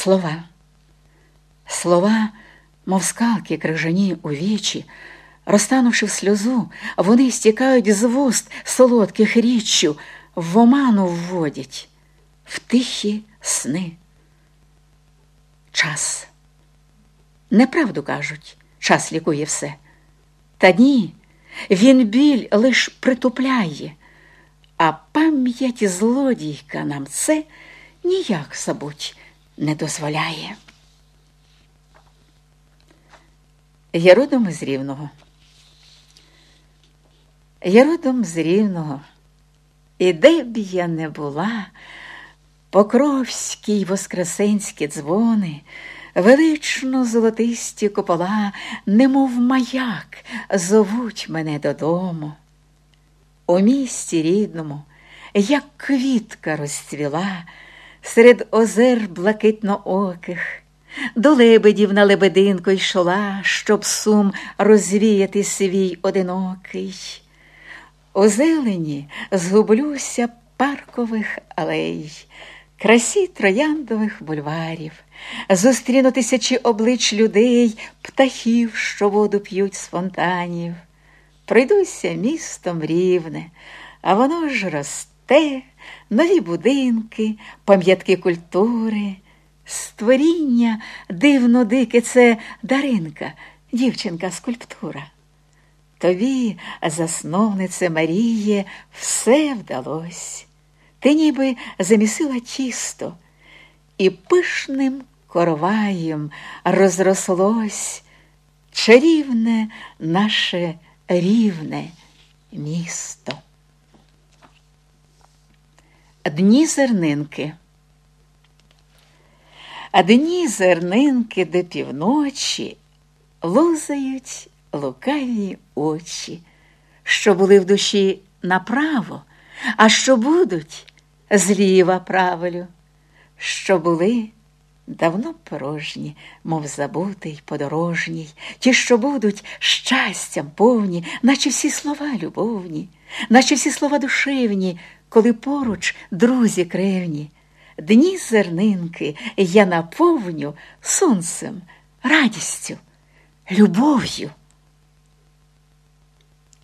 Слова. Слова, мов скалки крижані у вічі, розтанувши в сльозу, вони стікають з вуст солодких річчю, в оману вводять, в тихі сни. Час. Неправду кажуть, час лікує все. Та ні, він біль лиш притупляє, а пам'ять злодійка нам це ніяк забуть не дозволяє. Я родом із Рівного. Я родом з Рівного, і де б я не була, покровські й воскресенські дзвони, велично золотисті купола, немов маяк, зовуть мене додому. У місті рідному, як квітка розцвіла серед озер блакитнооких, до лебедів на лебединку йшла, щоб сум розвіяти свій одинокий. У зелені згублюся паркових алей, красі трояндових бульварів, зустріну тисячі облич людей, птахів, що воду п'ють з фонтанів. Пройдуся містом рівне, а воно ж росте, нові будинки, пам'ятки культури, створіння дивно дике це даринка, дівчинка скульптура. Тобі, засновнице Маріє, все вдалось. Ти ніби замісила тісто, і пишним короваєм розрослось чарівне наше рівне місто. Дні зернинки. А дні зернинки до півночі лузають лукаві очі, що були в душі направо, а що будуть зліва правилю, що були давно порожні, мов забутий подорожній, ті, що будуть щастям повні, наче всі слова любовні, наче всі слова душевні, коли поруч друзі кревні. Дні зернинки я наповню сонцем, радістю, любов'ю.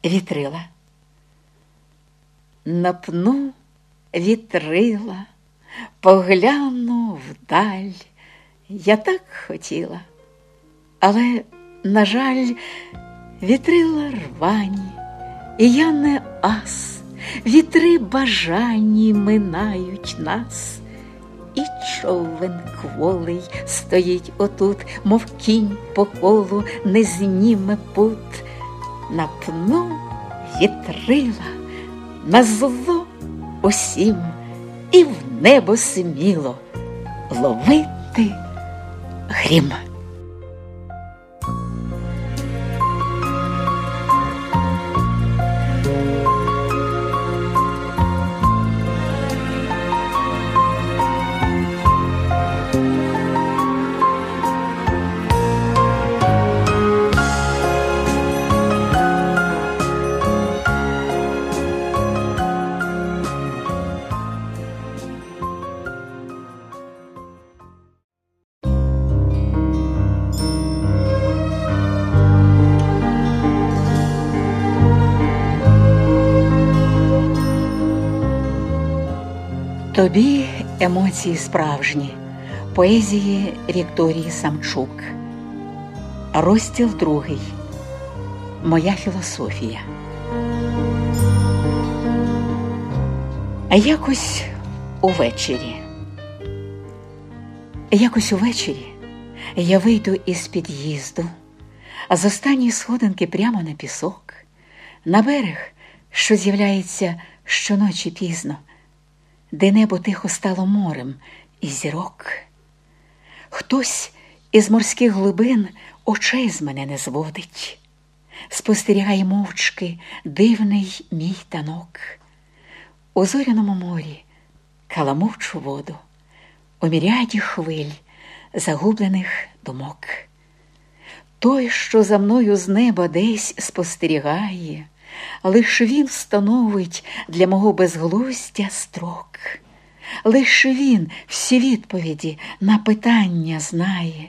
Вітрила. Напну вітрила, погляну вдаль. Я так хотіла, але, на жаль, вітрила рвані, і я не ас, вітри бажані минають нас, і човен кволий стоїть отут, мов кінь по колу не зніме пут. Напну вітрила на зло усім і в небо сміло ловити грім. Тобі емоції справжні, поезії Вікторії Самчук. Розділ другий. Моя філософія. Якось увечері. Якось увечері я вийду із під'їзду, а з останньої сходинки прямо на пісок, на берег, що з'являється щоночі пізно де небо тихо стало морем і зірок. Хтось із морських глибин очей з мене не зводить, спостерігає мовчки дивний мій танок. У зоряному морі каламучу воду, у міряді хвиль загублених думок. Той, що за мною з неба десь спостерігає, лиш він становить для мого безглуздя строк. лише він всі відповіді на питання знає.